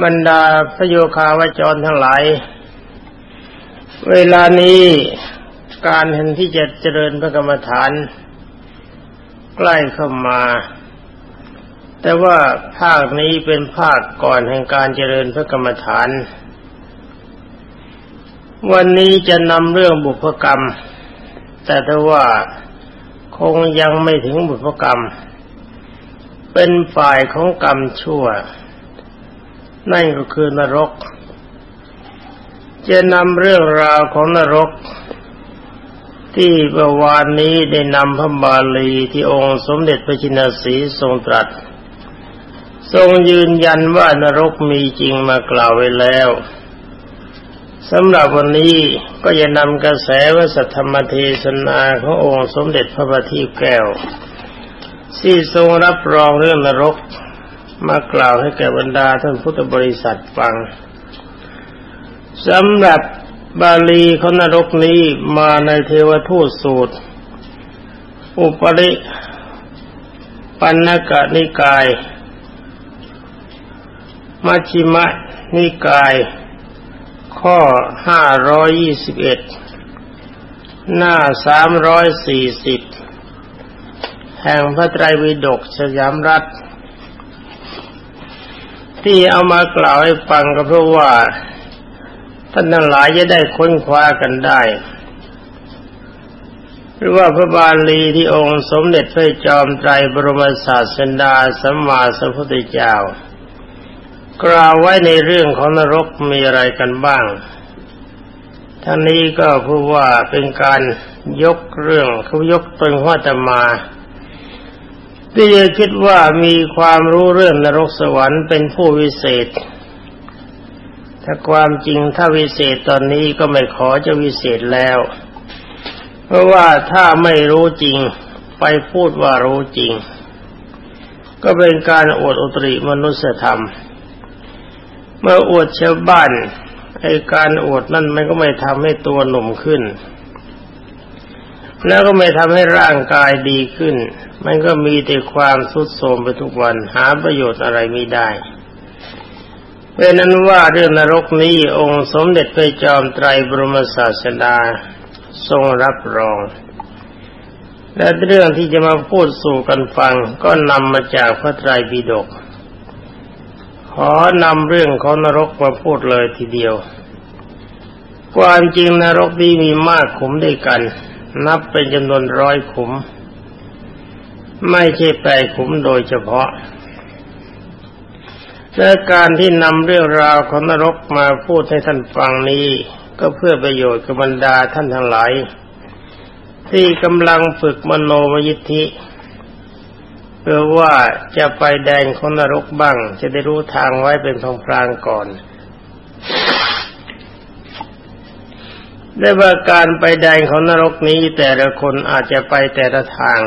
บรรดาพระโยคาวจรทั้งหลาย เวลานี้การเห็นที่จะเจริญพระกรรมฐาน ใกล้เข้ามา แต่ว่าภาคนี้เป็นภาคก่อนแห่งการเจริญพระกรรมฐาน วันนี้จะนำเรื่องบุพกรรม แต่ถ้าว่าคงยังไม่ถึงบุพกรรม เป็นฝ่ายของกรรมชั่ว นั่นก็คือนรก จะนำเรื่องราวของนรก ที่เมื่อวานนี้ได้นำพระบาลีที่องค์สมเด็จพระจินสีทรงตรัส ทรงยืนยันว่านรกมีจริงมากล่าวไว้แล้วสำหรับวันนี้ก็จะนำกระแสวสัทธรรมเทศนาขององค์สมเด็จพระบัณฑิตแก้วที่ทรงรับรองเรื่องนรก มากล่าวให้แก่บรรดาท่านพุทธบริษัทฟังสำหรับบาลีของนรกนี้มาในเทวทูตสูตร อุปริปันนกนิกาย มัชิมะนิกาย ข้อห้าร้อยยี่สิบเอ็ดหน้าสามร้อยสี่สิบแห่งพระไตรปิฎกสยามรัฐ ที่เอามากล่าวให้ฟังก็เพราะว่าท่านทั้งหลายจะได้ค้นคว้ากันได้หรือว่าพระบาลีที่องค์สมเด็จพระจอมไตรบรมศาสดาสัมมาสัมพุทธเจ้า กล่าวไว้ในเรื่องของนรกมีอะไรกันบ้างท่านนี้ก็พูดว่าเป็นการยกเรื่องเขายกตนหัวตมา ที่จะคิดว่ามีความรู้เรื่องนรกสวรรค์เป็นผู้วิเศษ ถ้าความจริงถ้าวิเศษตอนนี้ก็ไม่ขอจะวิเศษแล้ว เพราะว่าถ้าไม่รู้จริงไปพูดว่ารู้จริง ก็เป็นการอวดอุตริมนุสธรรม เมื่ออวดชาวบ้านไอการอวดนั่นมันก็ไม่ทำให้ตัวหนุ่มขึ้น แล้วก็ไม่ทำให้ร่างกายดีขึ้น มันก็มีแต่ความทุดโทรมไปทุกวันหาประโยชน์อะไรไม่ได้เป็นนั้นว่าเรื่องนรกนี้องค์สมเด็จพระจอมไตรบรมศาสดาทรงรับรอง และเรื่องที่จะมาพูดสู่กันฟังก็นำมาจากพระไตรปิฎกขอนำเรื่องของนรกมาพูดเลยทีเดียว ความจริงนรกนี้มีมากขุมด้วยกัน นับเป็นจำนวนร้อยขุม ไม่ใช่แปลขุมโดยเฉพาะและการที่นำเรื่องราวของนรกมาพูดให้ท่านฟังนี้ ก็เพื่อประโยชน์กับบรรดาท่านทั้งหลาย ที่กำลังฝึกมโนมยิทธิเพื่อว่าจะไปแดนของนรกบ้าง จะได้รู้ทางไว้เป็นทองพรางก่อน ได้ว่าการไปแดนของนรกนี้แต่ละคนอาจจะไปแต่ละทาง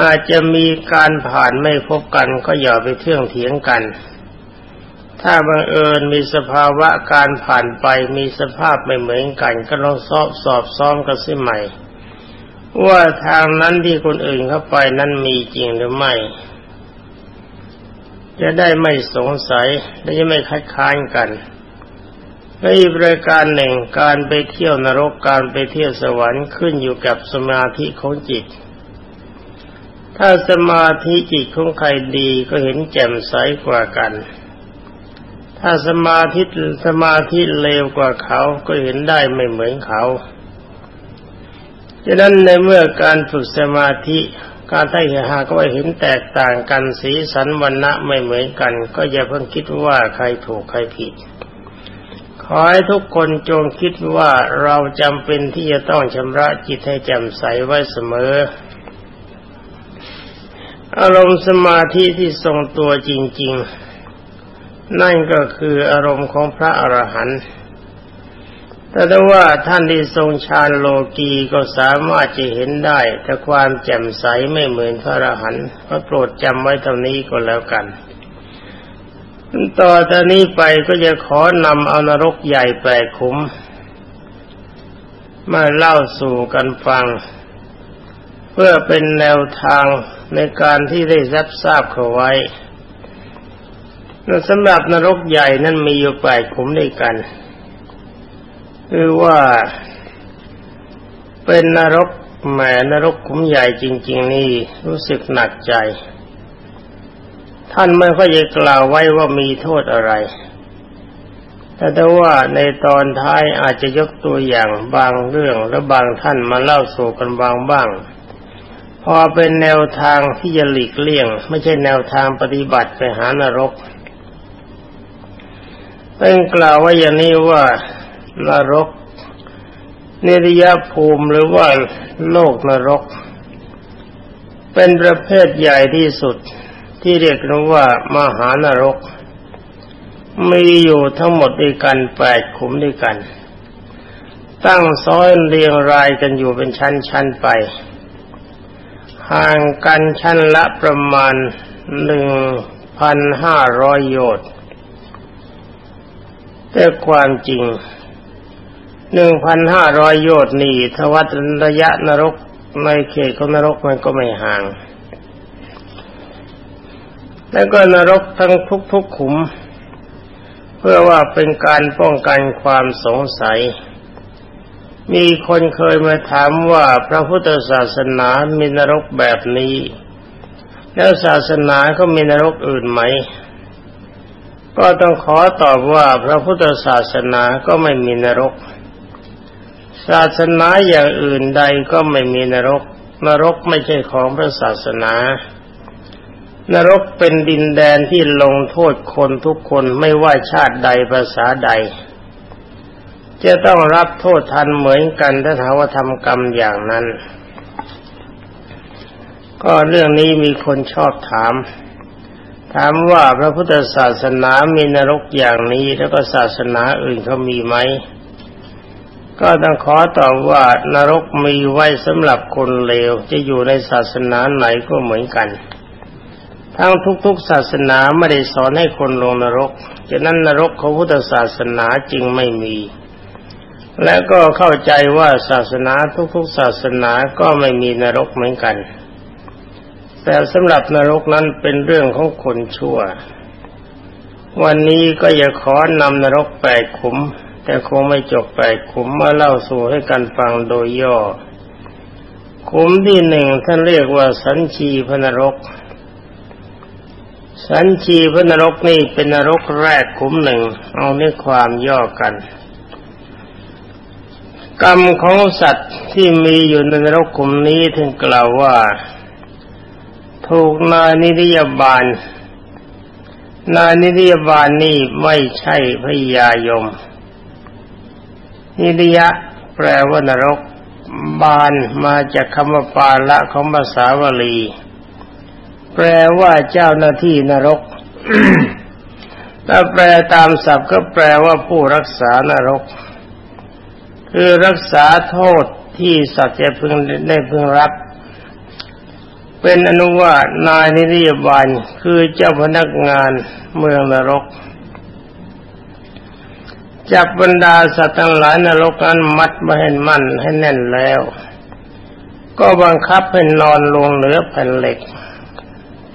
อาจจะมีการผ่านไม่พบกันก็อย่าไปเที่ยงเถียงกัน ถ้าบังเอิญมีสภาวะการผ่านไปมีสภาพไม่เหมือนกัน ก็ลองสอบสอบซ้อมกันสิใหม่ว่าทางนั้นที่คนอื่นเข้าไปนั้นมีจริงหรือไม่ จะได้ไม่สงสัยและจะไม่คัดค้านกัน ในอีกประการหนึ่งการไปเที่ยวนรกการไปเที่ยวสวรรค์ขึ้นอยู่กับสมาธิของจิต ถ้าสมาธิจิตของใครดีก็เห็นแจ่มใสกว่ากัน ถ้าสมาธิสมาธิเลวกว่าเขาก็เห็นได้ไม่เหมือนเขาฉะนั้นในเมื่อการฝึกสมาธิการได้หากว่าเห็นแตกต่างกันสีสันวันณะไม่เหมือนกัน ก็อย่าเพิ่งคิดว่าใครถูกใครผิด ขอให้ทุกคนจงคิดว่าเราจำเป็นที่จะต้องชำระจิตให้แจ่มใสไว้เสมอ อารมณ์สมาธิที่ทรงตัวจริง ๆ นั่นก็คืออารมณ์ของพระอรหันต์แต่ถ้าว่าท่านที่ทรงฌานโลกีก็สามารถจะเห็นได้ แต่ความแจ่มใสไม่เหมือนพระอรหันต์ก็โปรดจำไว้ตรงนี้ก็แล้วกัน ต่อจากนี้ไปก็จะขอนำเอานรกใหญ่แปลกขุม มาเล่าสู่กันฟัง เพื่อเป็นแนวทางในการที่ได้รับทราบเขาไว้สำหรับนรกใหญ่นั้นมีอยู่แปดขุมด้วยกัน คือว่าเป็นนรกแหมนรกขุมใหญ่จริง ๆ นี่รู้สึกหนักใจ ท่านไม่ค่อยจะกล่าวไว้ว่ามีโทษอะไร แต่ถ้าว่าในตอนท้ายอาจจะยกตัวอย่างบางเรื่องและบางท่านมาเล่าสู่กันบางบ้าง พอเป็นแนวทางที่จะหลีกเลี่ยง ไม่ใช่แนวทางปฏิบัติไปหานรกเป็นกล่าวว่าอย่างนี้ว่านรกนิรยภูมิหรือว่าโลกนรก เป็นประเภทใหญ่ที่สุด ที่เรียกว่ามหานรก มีอยู่ทั้งหมดด้วยกันแปดขุมด้วยกัน ตั้งซ้อนเรียงรายกันอยู่เป็นชั้นๆไป ห่างกันชั้นละประมาณหนึ่งพันห้าร้อยโยชน์แต่ความจริงหนึ่งพันห้าร้อยโยชน์นี่ทวัตระยะนรกในเขตของนรกมันก็ไม่ห่าง แล้วก็นรกทั้งทุกๆขุม เพื่อว่าเป็นการป้องกันความสงสัย มีคนเคยมาถามว่าพระพุทธศาสนามีนรกแบบนี้ แล้วศาสนาก็มีนรกอื่นไหม ก็ต้องขอตอบว่าพระพุทธศาสนาก็ไม่มีนรก ศาสนาอย่างอื่นใดก็ไม่มีนรก นรกไม่ใช่ของพระศาสนา นรกเป็นดินแดนที่ลงโทษคนทุกคนไม่ว่าชาติใดภาษาใด จะต้องรับโทษทันเหมือนกันถ้าถาว่าทำกรรมอย่างนั้น ก็เรื่องนี้มีคนชอบถาม ถามว่าพระพุทธศาสนามีนรกอย่างนี้แล้วก็ศาสนาอื่นเขามีไหมก็ต้องขอตอบว่านรกมีไว้สำหรับคนเลวจะอยู่ในศาสนาไหนก็เหมือนกัน ทั้งทุกๆศาสนาไม่ได้สอนให้คนลงนรกฉะนั้นนรกของพุทธศาสนาจริงไม่มี และก็เข้าใจว่าศาสนาทุกๆศาสนาก็ไม่มีนรกเหมือนกัน แต่สำหรับนรกนั้นเป็นเรื่องของคนชั่ว วันนี้ก็อยากขอนำนรกแปดขุม แต่คงไม่จบไปขุมมาเล่าสู่ให้กันฟังโดยย่อ ขุมที่หนึ่งท่านเรียกว่าสัญชีพนรก สัญชีพนรกนี่เป็นนรกแรกขุมหนึ่ง เอาในความย่อกัน กรรมของสัตว์ที่มีอยู่ในนรกขุมนี้ถึงกล่าวว่า ถูกนายนิริยบาล นายนิริยบาลนี่ไม่ใช่พยายม นิริยะแปลว่านรก บานมาจากคำว่าปาละของภาษาวลี แปลว่าเจ้าหน้าที่นรก ถ้าแปลตามศัพท์ก็แปลว่าผู้รักษานรก คือรักษาโทษที่สัตว์จะพึงได้พึงรับ เป็นอนุว่านายนิริยบาลคือเจ้าพนักงานเมืองนรก จับบรรดาสัตว์ทั้งหลายนรกนั้นมัดมาให้มั่นให้แน่นแล้ว ก็บังคับให้นอนลงเหนือแผ่นเหล็ก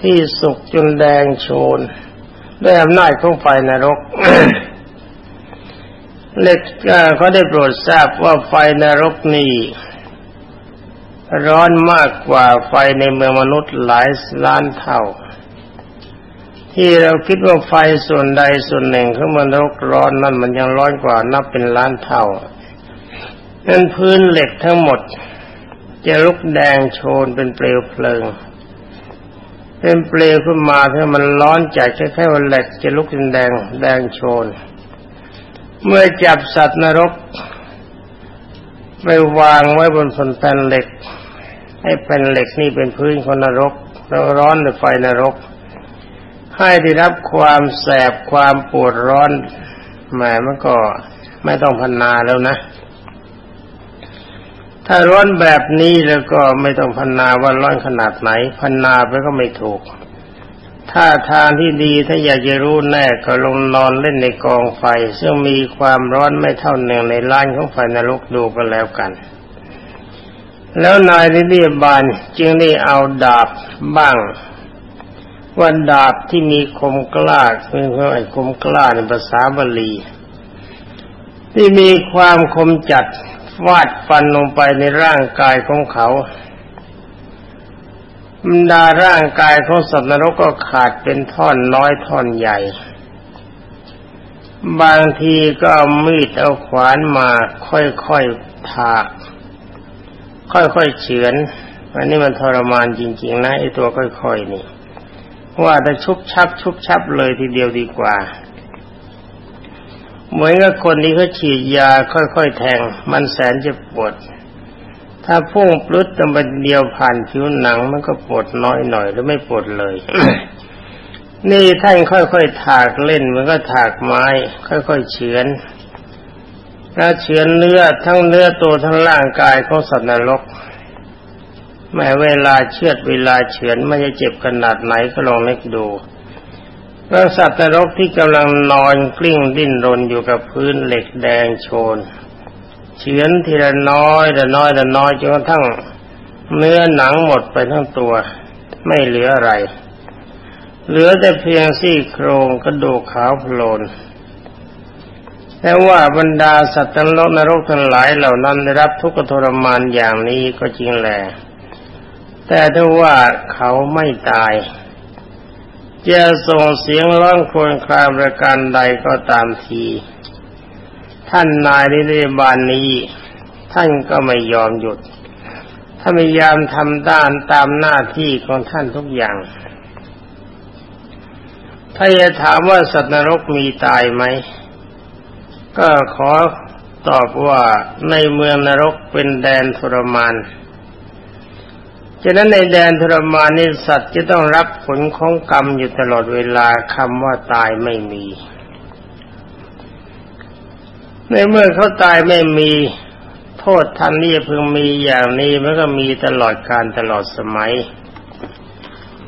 ที่สุกจนแดงโชน ด้วยอำนาจของไฟนรกเหล็กเขาได้โปรดทราบว่าไฟนรกนี้ร้อนมากกว่าไฟในเมืองมนุษย์หลายล้านเท่า ที่เราคิดว่าไฟส่วนใดส่วนหนึ่งของมันรกร้อนนั่นมันยังร้อนกว่านับเป็นล้านเท่านั้นพื้นเหล็กทั้งหมด จะลุกแดงโชนเป็นเปลวเพลิง เป็นเปลวขึ้นมาถ้ามันร้อนจัดแค่แค่วันเหล็กจะลุกเป็นแดงแดงโชน เมื่อจับสัตว์นรก ไปวางไว้บนแผ่นเหล็ก ให้แผ่นเหล็กนี่เป็นพื้นของนรก แล้วร้อนด้วยไฟนรก ให้ได้รับความแสบความปวดร้อนแหมมันก็ไม่ต้องพันนาแล้วนะ ถ้าร้อนแบบนี้แล้วก็ไม่ต้องพันนาว่าร้อนขนาดไหน พันนาไปก็ไม่ถูก ถ้าทางที่ดีถ้าอยากจะรู้แน่ก็ลงนอนเล่นในกองไฟ ซึ่งมีความร้อนไม่เท่าหนึ่งในล้านของไฟนรกดูก็แล้วกัน แล้วนายนิริบาลจึงได้เอาดาบบ้างว่าดาบที่มีคมกล้าคือไอ้คมกล้าในภาษาบาลี ที่มีความคมจัด วาดฟันลงไปในร่างกายของเขาบรรดาร่างกายของสัตว์นรกก็ขาดเป็นท่อนน้อยท่อนใหญ่ บางทีก็เอามีดเอาขวานมาค่อยๆถาก ค่อยๆเฉือน อันนี้มันทรมานจริง ๆ นะไอ้ตัวค่อยๆนี่ว่าแต่ชุบชับชุบชับเลยทีเดียวดีกว่า เหมือนกับคนที่เขาฉีดยาค่อยๆแทง มันแสนจะปวด ถ้าพุ่งปลุดตำบันเดียวผ่านผิวหนัง มันก็ปวดน้อยหน่อยหรือไม่ปวดเลย นี่ท่านค่อยๆถากเล่นมันก็ถากไม้ ค่อยๆเฉือนแล้วเฉือนเนื้อทั้งเนื้อตัวทั้งร่างกายของสัตว์นรกแม้เวลาเชือดเวลาเฉือนไม่จะเจ็บขนาดไหนก็ลองนึกดู พระสัตว์นรกที่กำลังนอนกลิ้งดิ้นรนอยู่กับพื้นเหล็กแดงโชน เฉือนทีละน้อยละน้อยละน้อยจนกระทั่งเนื้อหนังหมดไปทั้งตัว ไม่เหลืออะไร เหลือแต่เพียงซี่โครงกระดูกขาวโพลนแต่ว่าบรรดาสัตว์นรกทั้งหลายเหล่านั้นได้รับทุกข์ทรมานอย่างนี้ก็จริงแหละแต่ถ้าว่าเขาไม่ตาย จะส่งเสียงร้องครวญครางประการใดก็ตามที ท่านนายในเรบานนี้ ท่านก็ไม่ยอมหยุดถ้าพยายามทำด้านตามหน้าที่ของท่านทุกอย่าง ถ้าจะถามว่าสัตว์นรกมีตายไหม ก็ขอตอบว่าในเมืองนรกเป็นแดนทรมาน ฉะนั้นในแดนทรมานนี้สัตว์จะต้องรับผลของกรรมอยู่ตลอดเวลาคำว่าตายไม่มี ในเมื่อเขาตายไม่มี โทษท่านนี่เพิ่งมีอย่างนี้มันก็มีตลอดการตลอดสมัย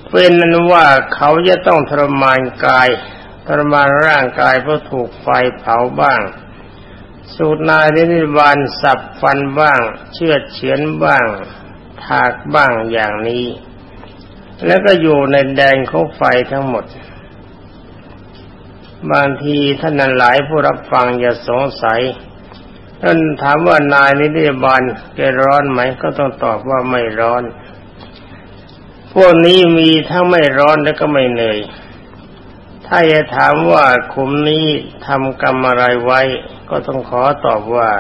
เป็นนั้นว่าเขาจะต้องทรมานกายทรมานร่างกายเพราะถูกไฟเผาบ้าง สูดนายนิบานสับฟันบ้าง เชือดเฉือนบ้าง หากบ้างอย่างนี้ แล้วก็อยู่ในแดนของไฟทั้งหมด บางทีท่านหลายผู้รับฟังอย่าสงสัยท่านถามว่านายนิติบาลแกร้อนไหมก็ต้องตอบว่าไม่ร้อน พวกนี้มีทั้งไม่ร้อนและก็ไม่เหนื่อยถ้าจะถามว่าคุมนี้ทำกรรมอะไรไว้ ก็ต้องขอตอบว่า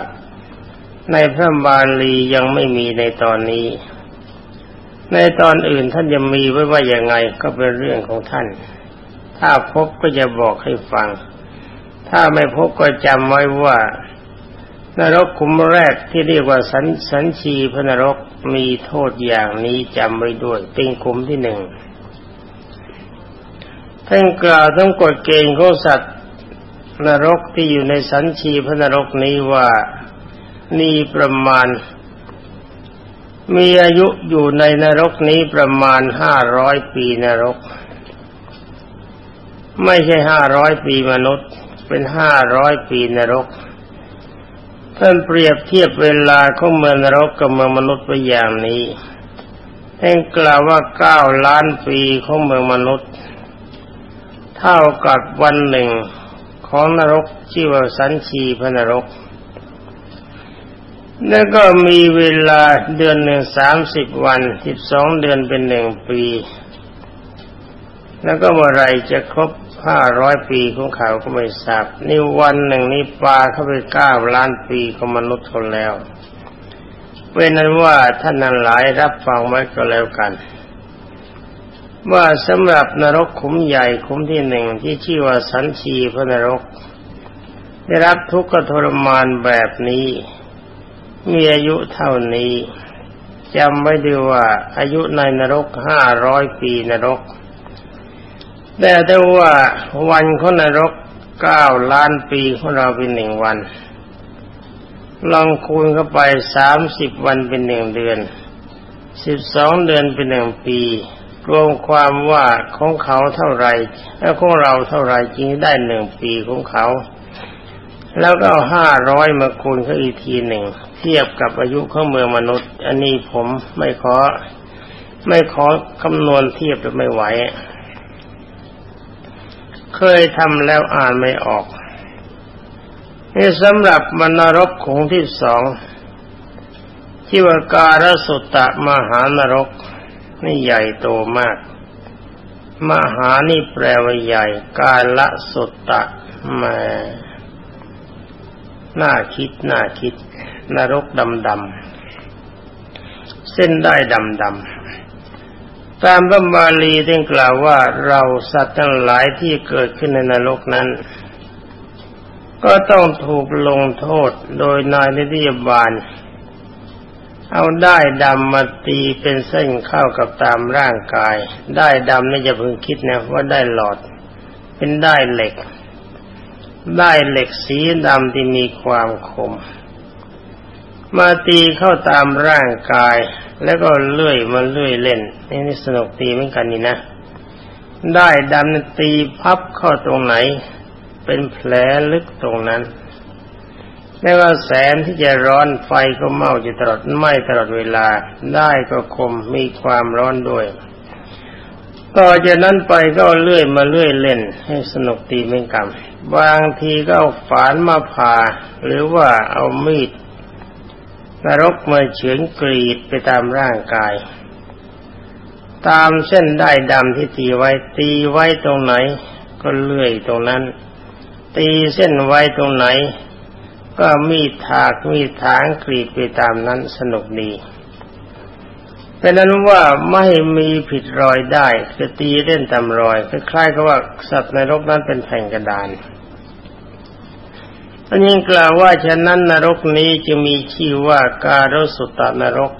ในพระบาลียังไม่มีในตอนนี้ ในตอนอื่นท่านจะมีไว้ว่าอย่างไงก็เป็นเรื่องของท่าน ถ้าพบก็จะบอกให้ฟัง ถ้าไม่พบก็จำไว้ว่านรกขุมแรกที่เรียกว่าสันสันชีพนรกมีโทษอย่างนี้จำไว้ด้วยเป็นขุมที่หนึ่งท่านกล่าวต้องกฎเกณฑ์ของสัตว์นรกที่อยู่ในสันชีพนรกนี้ว่ามีประมาณ มีอายุอยู่ในนรกนี้ประมาณห้าร้อยปีนรก ไม่ใช่ห้าร้อยปีมนุษย์ เป็นห้าร้อยปีนรก ท่านเปรียบเทียบเวลาของเมืองนรกกับเมืองมนุษย์ไปอย่างนี้ท่านกล่าวว่าเก้าล้านปีของเมืองมนุษย์ เท่ากับวันหนึ่งของนรกชื่ว่าสันชีพนรก แล้วก็มีเวลาเดือนหนึ่งสามสิบวันสิบสองเดือนเป็นหนึ่งปี แล้วก็เมื่อไรจะครบห้าร้อยปีของเขาก็ไม่ทราบนี่วันหนึ่งนี่ปลาเข้าไปเก้าล้านปีของมนุษย์คนแล้วเป็นนั้นว่าท่านนั้นหลายรับฟังไว้ก็แล้วกัน ว่าสำหรับนรกขุมใหญ่ขุมที่หนึ่งที่ชื่อว่าสันชีพระนรก ได้รับทุกข์ทรมานแบบนี้ มีอายุเท่านี้จำไว้ดีว่า อายุในนรกห้าร้อยปีนรก แต่ถ้าว่าวันของนรกเก้าล้านปีของเราเป็นหนึ่งวัน ลองคูณเข้าไปสามสิบวันเป็นหนึ่งเดือนสิบสองเดือนเป็นหนึ่งปี รวมความว่าของเขาเท่าไรแล้วของเราเท่าไรจริงได้หนึ่งปีของเขา แล้วก็ห้าร้อยมาคูณเขาอีกทีหนึ่ง เทียบกับอายุของเมืองมนุษย์ อันนี้ผมไม่ขอ ไม่ขอคำนวณเทียบไม่ไหว เคยทำแล้วอ่านไม่ออก นี่สำหรับมนรกขงที่สองที่ว่าการสุตตะมหานรก นี่ใหญ่โตมาก มหานี่แปลว่าใหญ่ กาละสุตตะมาน่าคิดน่าคิด นรกดำดำเส้นได้ดำดำตามพระบาลีท่านกล่าวว่าเราสัตว์ทั้งหลายที่เกิดขึ้นในนรกนั้น ก็ต้องถูกลงโทษโดยนายนิติบาล เอาได้ดำมาตีเป็นเส้นเข้ากับตามร่างกาย ได้ดำนี่จะพึงคิดนะว่าได้หลอด เป็นได้เหล็กได้เหล็กสีดำที่มีความคม มาตีเข้าตามร่างกาย แล้วก็เลื่อยมาเลื่อยเล่นนี่นี่สนุกตีเหมือนกันนี่นะ ได้ดำตีพับเข้าตรงไหน เป็นแผลลึกตรงนั้นไม่ว่าแสงที่จะร้อนไฟก็เมาอยู่ตลอดไม้ตลอดเวลา ได้ก็คมมีความร้อนด้วย ต่อจากนั้นไปก็เลื่อยมาเลื่อยเล่น ให้สนุกตีเป็นกรรมบางทีก็เอาฝานมาผ่าหรือว่าเอามีด นรกมาเฉือนกรีดไปตามร่างกาย ตามเส้นได้ดำที่ตีไว้ตีไว้ตรงไหน ก็เลื่อยตรงนั้น ตีเส้นไว้ตรงไหน ก็มีถากมีถางกรีดไปตามนั้นสนุกดีเป็นนั้นว่าไม่มีผิดรอยได้คือตีเล่นตามรอยคล้ายๆกับว่าสัตว์ในรกนั้นเป็นแผ่นกระดาน อันนี้กล่าวว่าฉะนั้นนรกนี้จะมีชื่อว่าการสุตตนรก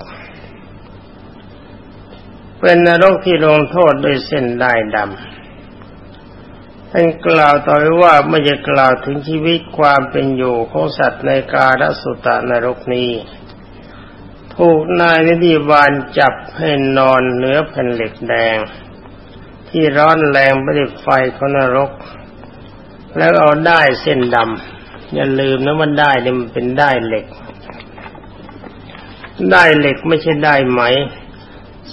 เป็นนรกที่ลงโทษด้วยเส้นได้ดำท่านกล่าวต่อไปว่าไม่จะกล่าวถึงชีวิตความเป็นอยู่ของสัตว์ในกาลสุตานรกนี้ ถูกนายนิติบาลจับให้นอนเหนือแผ่นเหล็กแดง ที่ร้อนแรงไปด้วยไฟของนรก แล้วเอาได้เส้นดำ อย่าลืมนะมันได้เนี่ยมันเป็นได้เหล็ก ได้เหล็กไม่ใช่ได้ไหม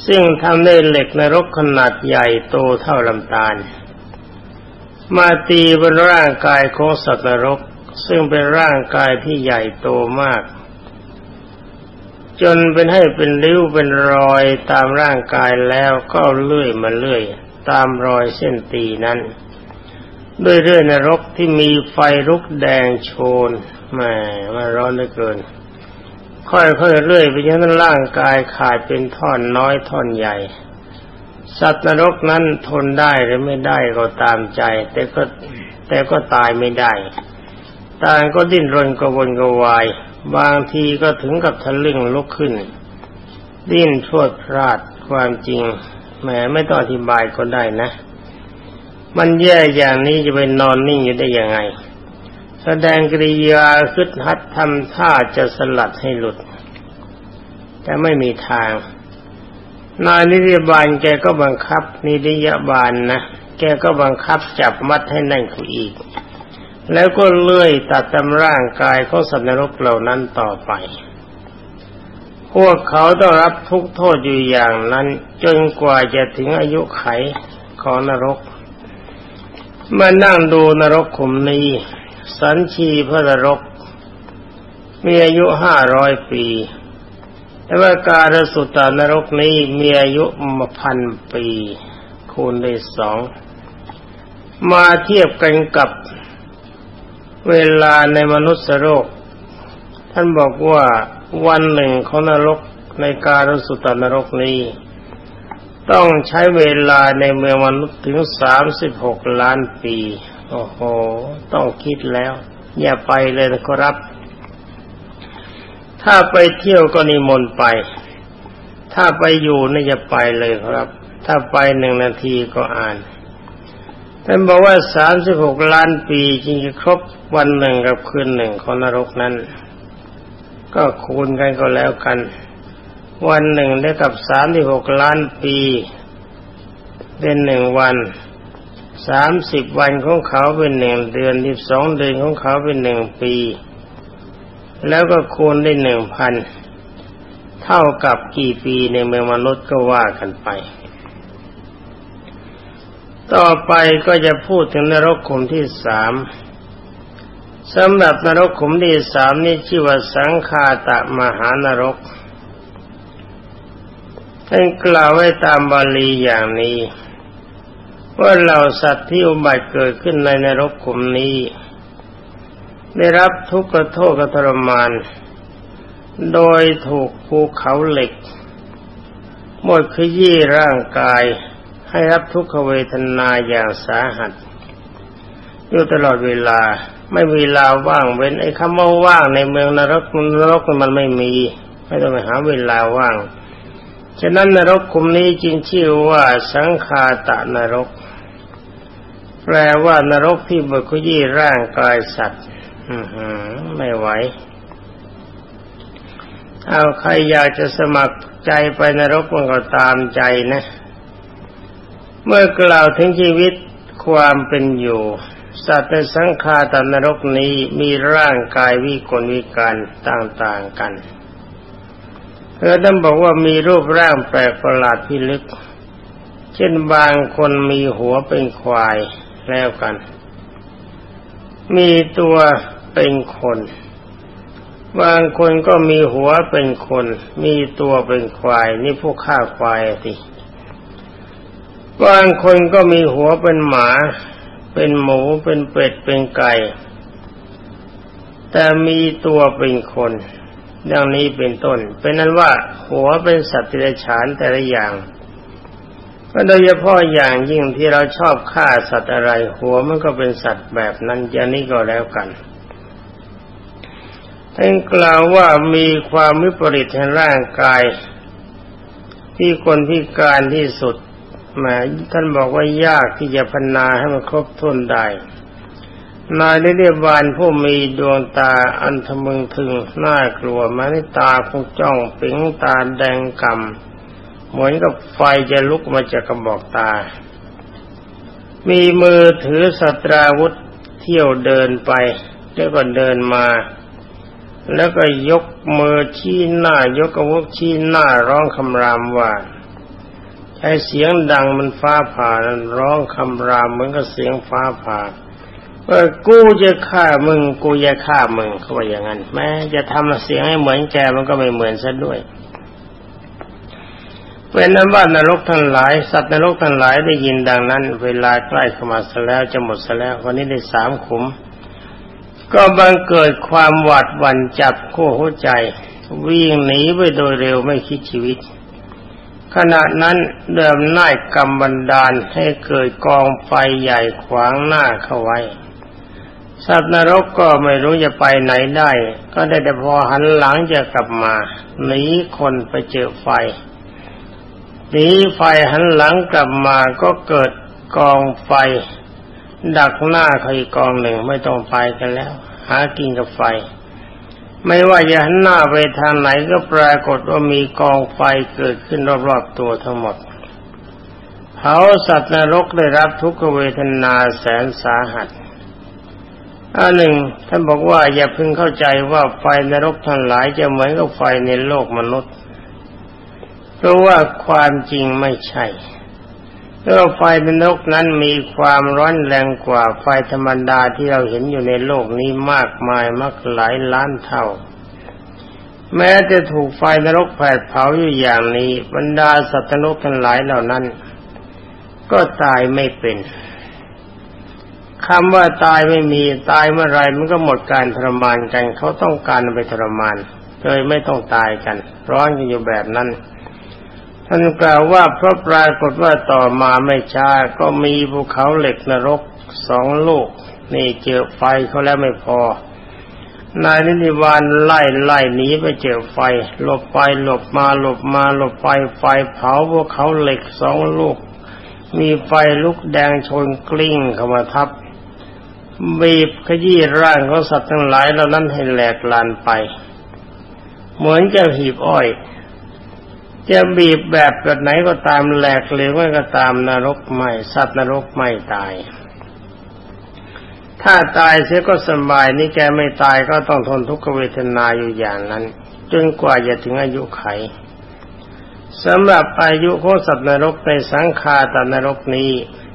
ซึ่งทำด้เหล็กในรกขนาดใหญ่โตเท่าลำตาล มาตีบนร่างกายของสัตว์นรก ซึ่งเป็นร่างกายที่ใหญ่โตมาก จนเป็นให้เป็นริ้วเป็นรอยตามร่างกายแล้วก็เลื่อยมาเลื่อย ตามรอยเส้นตีนั้น ด้วยเรื่อยนรกที่มีไฟลุกแดงโชนแหมมาร้อนเหลือเกิน ค่อยๆเรื่อยไปจนร่างกายขาดเป็นท่อนน้อยท่อนใหญ่ สัตว์นรกนั้นทนได้หรือไม่ได้ก็ตามใจ แต่ก็แต่ก็ตายไม่ได้ต่างก็ดิ้นรนกระวนกระวาย บางทีก็ถึงกับทะลึ่งลุกขึ้น ดิ้นชวดพลาดความจริงแหมไม่ต้องอธิบายก็ได้นะ มันแย่อย่างนี้จะไปนอนนิ่งอยู่ได้ยังไง แสดงกริยาคึดฮัดทำท่าจะสลัดให้หลุด แต่ไม่มีทาง นายนิติบาลแกก็บังคับนิติยบาลนะแกก็บังคับจับมัดให้นั่งคุยอีก แล้วก็เลื่อยตัดตำร่างกายของสัตว์นรกเหล่านั้นต่อไป พวกเขาต้องรับทุกโทษอยู่อย่างนั้น จนกว่าจะถึงอายุไขของนรก มานั่งดูนรกขุมนี้ สันชีพระนรก มีอายุห้าร้อยปีแต่ว่าการสุตานรกนี้มีอายุมาพันปี คูณได้สอง มาเทียบกันกับเวลาในมนุษย์โลกท่านบอกว่าวันหนึ่งของนรกในการสุตานรกนี้ ต้องใช้เวลาในเมืองมนุษย์ถึงสามสิบหกล้านปี โอ้โห ต้องคิดแล้ว อย่าไปเลยนะครับ ถ้าไปเที่ยวก็นิมนต์ไป ถ้าไปอยู่นี่จะไปเลยครับ ถ้าไปหนึ่งนาทีก็อ่านท่านบอกว่าสามสิบหกล้านปีจริงจะครบวันหนึ่งกับคืนหนึ่งของนรกนั้น ก็คูณกันก็แล้วกัน วันหนึ่งได้กับสามสิบหกล้านปี เป็นหนึ่งวันสามสิบวันของเขาเป็นหนึ่งเดือนสิบสองเดือนของเขาเป็นหนึ่งปี แล้วก็คูณได้หนึ่งพันเท่ากับกี่ปีในเมืองมนุษย์ก็ว่ากันไป ต่อไปก็จะพูดถึงนรกขุมที่สามสำหรับนรกขุมที่สามนี่ชื่อว่าสังคาตะมหานรก ท่านกล่าวไว้ตามบาลีอย่างนี้ ว่าเหล่าสัตว์ที่อุบัติเกิดขึ้นในนรกขุมนี้ ได้รับทุกข์กโทษกทรมาน โดยถูกภูเขาเหล็กหมดขยี้ร่างกายให้รับทุกขเวทนาอย่างสาหัสอยู่ตลอดเวลาไม่มีเวลาว่างเว้นไอ้คำว่าว่างในเมืองนรกนรกมันไม่มี ไม่ต้องไปหาเวลาว่าง ฉะนั้นนรกคุมนี้จึงชื่อว่าสังคาตะนรก แปลว่านรกที่บุคยี่ร่างกายสัตว์ไม่ไหว เอาใครอยากจะสมัครใจไปนรกมันก็ตามใจนะ เมื่อกล่าวถึงชีวิตความเป็นอยู่ สัตว์ในสังขารตนรกนี้มีร่างกายวิกลวิการต่างๆกัน เออท่านบอกว่ามีรูปร่างแปลกประหลาดพิลึก เช่นบางคนมีหัวเป็นควายแล้วกัน มีตัวเป็นคน บางคนก็มีหัวเป็นคน มีตัวเป็นควาย นี่พวกฆ่าควายสิบางคนก็มีหัวเป็นหมา เป็นหมู เป็นเป็ด เป็นไก่ แต่มีตัวเป็นคน ดังนี้เป็นต้น เป็นนั้นว่าหัวเป็นสัตว์ที่ไรฉานแต่ละอย่างก็โดยเฉพาะอย่างยิ่งที่เราชอบฆ่าสัตว์อะไร หัวมันก็เป็นสัตว์แบบนั้นอย่างนี้ก็แล้วกันท่านกล่าวว่ามีความวิปริตในร่างกาย ที่คนพิการที่สุดแมท่านบอกว่ายากที่จะพันนาให้มันครบถ้วนได้ นายเรียบวานผู้มีดวงตาอันทะมึงถึงน่ากลัวมาในตาคงจ้องปิงตาแดงกำเหมือนกับไฟจะลุกมาจากกระบอกตา มีมือถือสตราวุธเที่ยวเดินไป แล้วก็เดินมา แล้วก็ยกมือชี้หน้ายกอาวุธชี้หน้าร้องคำรามว่าใช้เสียงดังมันฟ้าผ่านั้นร้องคำรามเหมือนกับเสียงฟ้าผ่า เออกูจะฆ่ามึง กูจะฆ่ามึงเขาว่าอย่างนั้นแม้จะทำเสียงให้เหมือนแกมันก็ไม่เหมือนซะด้วยเป็นนั้นว่านรกทั้งหลาย สัตว์นรกทั้งหลายได้ยินดังนั้น เวลาใกล้เข้ามาซะแล้วจะหมดซะแล้ววันนี้ได้สามขุม ก็บังเกิดความหวาดหวั่นจับขั้วหัวใจ วิ่งหนีไปโดยเร็วไม่คิดชีวิต ขณะนั้นเดิมน่ายกรรมบันดาลให้เกิดกองไฟใหญ่ขวางหน้าเข้าไว้ สัตว์นรกก็ไม่รู้จะไปไหนได้ ก็ได้แต่พอหันหลังจะกลับมาหนีคนไปเจอไฟหนีไฟหันหลังกลับมาก็เกิดกองไฟ ดักหน้าเขาอีกกองหนึ่งไม่ต้องไปกันแล้ว หากินกับไฟ ไม่ว่าจะหันหน้าไปทางไหนก็ปรากฏว่ามีกองไฟเกิดขึ้นรอบๆตัวทั้งหมดเผาสัตว์นรกได้รับทุกขเวทนาแสนสาหัส อันหนึ่งท่านบอกว่าอย่าพึงเข้าใจว่าไฟนรกทั้งหลายจะเหมือนกับไฟในโลกมนุษย์ เพราะว่าความจริงไม่ใช่เพราะไฟในนรกนั้นมีความร้อนแรงกว่าไฟธรรมดาที่เราเห็นอยู่ในโลกนี้มากมายมากหลายล้านเท่า แม้จะถูกไฟนรกแผดเผาอยู่อย่างนี้ บรรดาสัตว์นรกทั้งหลายเหล่านั้น ก็ตายไม่เป็น คำว่าตายไม่มีตายเมื่อไรมันก็หมดการทรมานกัน เขาต้องการไปทรมานเลยไม่ต้องตายกัน ร้อนกันอยู่แบบนั้น ท่านกล่าวว่าเพราะปรากฏว่าต่อมาไม่ช้าก็มีภูเขาเหล็กนรกสองลูก นี่เจอไฟเขาแล้วไม่พอนายนิติวานไล่ไล่หนีไปเจอไฟ หลบไปหลบมาหลบมาหลบไปไฟเผาพวกเขาเหล็กสองลูก มีไฟลุกแดงชนกลิ้งเข้ามาทับ บีบขยี้ร่างของสัตว์ทั้งหลายเหล่านั้นให้แหลกลานไป เหมือนจะหีบอ้อย จะบีบแบบแบบไหนก็ตามแหลกเหลวก็ตามนรกไม่ สัตว์นรกไม่ตาย ถ้าตายเสียก็สบายนี่แกไม่ตายก็ต้องทนทุกขเวทนาอยู่อย่างนั้น จนกว่าจะถึงอายุไขสำหรับอายุของสัตว์นรกในสังขารตนรกนี้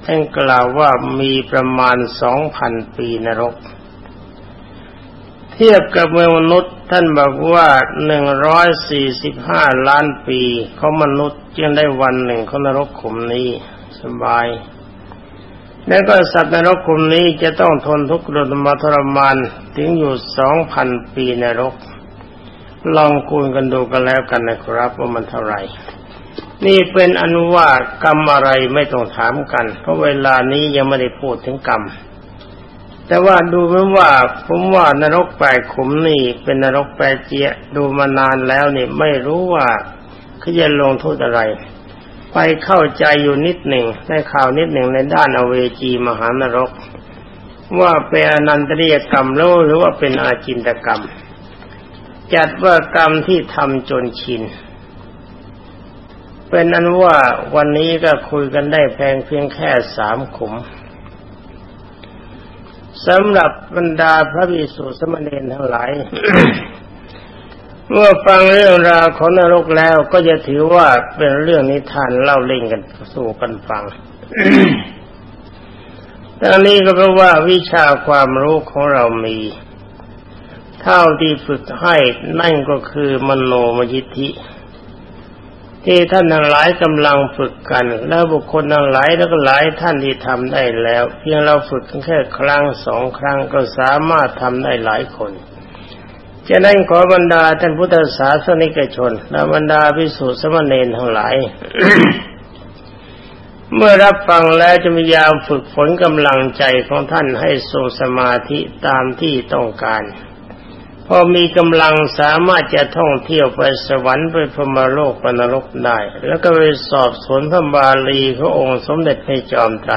ท่านกล่าวว่ามีประมาณสองพันปีนรก เทียบกับเมืองมนุษย์ท่านบอกว่าหนึ่งร้อยสี่สิบห้าล้านปีเขามนุษย์จึงได้วันหนึ่งเขานรกขุมนี้สบาย แล้วก็สัตว์นรกขุมนี้จะต้องทนทุกข์ทรมาทรมานถึงอยู่สองพันปีนรก ลองคูณกันดูกันแล้วกันนะครับว่ามันเท่าไหร่ นี่เป็นอนุว่ากรรมอะไรไม่ต้องถามกัน เพราะเวลานี้ยังไม่ได้พูดถึงกรรม แต่ว่าดูเหมือนว่าผมว่านรกแปดขุมนี่เป็นนรกแปดเจียดูมานานแล้วนี่ไม่รู้ว่าเขาจะลงโทษอะไร ไปเข้าใจอยู่นิดหนึ่งได้ข่าวนิดหนึ่งในด้านอเวจีมหานรก ว่าเป็นอนันตริยกรรมแล้วหรือว่าเป็นอาจินตกรรม จัดว่ากรรมที่ทำจนชิน เป็นนั้นว่าวันนี้ก็คุยกันได้แพงเพียงแค่สามขุมสำหรับบรรดาพระภิกษุสมณีทั้งหลาย เมื่อฟังเรื่องราวของนรกแล้วก็จะถือว่าเป็นเรื่องนิทานเล่าเล่นกันสู่กันฟังดังนี้ก็เพราะว่าวิชาความรู้ของเรามี เท่าที่ฝึกให้นั่นก็คือมโนมยิทธิ ที่ท่านทั้งหลายกำลังฝึกกัน แล้วบุคคลทั้งหลายแล้วก็หลายท่านที่ทำได้แล้ว เพียงเราฝึกแค่ครั้งสองครั้งก็สามารถทำได้หลายคนจะนั้นขอบรรดาท่านพุทธศาสนิกชนและบรรดาพิสุทธิสมณเณรทั้งหลาย เมื่อรับฟังแล้วจะพยายามฝึกฝนกำลังใจของท่านให้ทรงสมาธิตามที่ต้องการ พอมีกำลังสามารถจะท่องเที่ยวไปสวรรค์ไปพมโลกปนรกได้ แล้วก็ไปสอบสวนพระบาลีพระองค์สมเด็จพระจอมไตร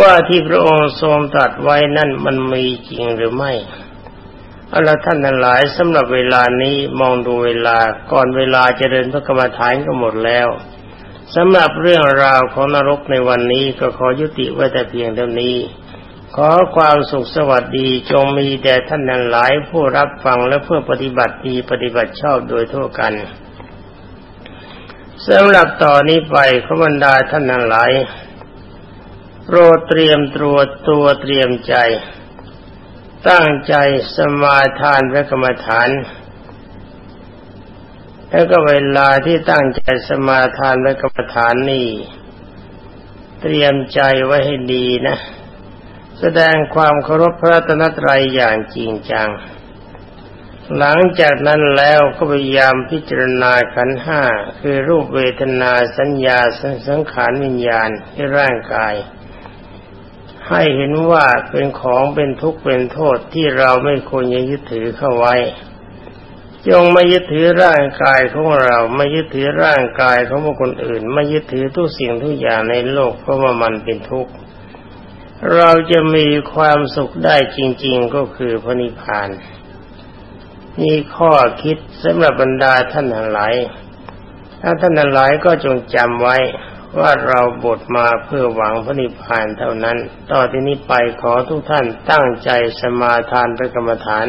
ว่าที่พระองค์ทรงตรัสไว้นั่นมันมีจริงหรือไม่เอาละท่านทั้งหลายสำหรับเวลานี้มองดูเวลาก่อนเวลาจะเดินพระกรรมฐานก็หมดแล้วสำหรับเรื่องราวของนรกในวันนี้ก็ขอยุติไว้แต่เพียงเท่านี้ ขอความสุขสวัสดีจงมีแด่ท่านนั้นหลายผู้รับฟังและเพื่อปฏิบัติดีปฏิบัติชอบโดยทั่วกันสำหรับต่อนนี้ไปขบรรดาท่านนั้นหลายโปรดเตรียมตัวตัวเตรียมใจ ตั้งใจสมาทานพระกรรมฐาน แล้วก็เวลาที่ตั้งใจสมาทานพระกรรมฐานนี่ เตรียมใจไว้ให้ดีนะ แสดงความเคารพพระรัตนตรัยอย่างจริงจัง หลังจากนั้นแล้วก็พยายามพิจารณาขันห้าคือรูปเวทนาสัญญาสังขารวิญญาณที่ร่างกาย ให้เห็นว่าเป็นของเป็นทุกข์เป็นโทษที่เราไม่ควรยึดถือเข้าไว้จงไม่ยึดถือร่างกายของเราไม่ยึดถือร่างกายของบุคคลอื่น ไม่ยึดถือทุกสิ่งทุกอย่างในโลกเพราะว่ามันเป็นทุกข์ เราจะมีความสุขได้จริง ๆก็คือพระนิพพานมีข้อคิดสำหรับบรรดาท่านทั้งหลายถ้าท่านทั้งหลายก็จงจำไว้ว่าเราบทมาเพื่อหวังพระนิพพานเท่านั้น ต่อที่นี้ไปขอทุกท่านตั้งใจสมาทานพระกรรมฐาน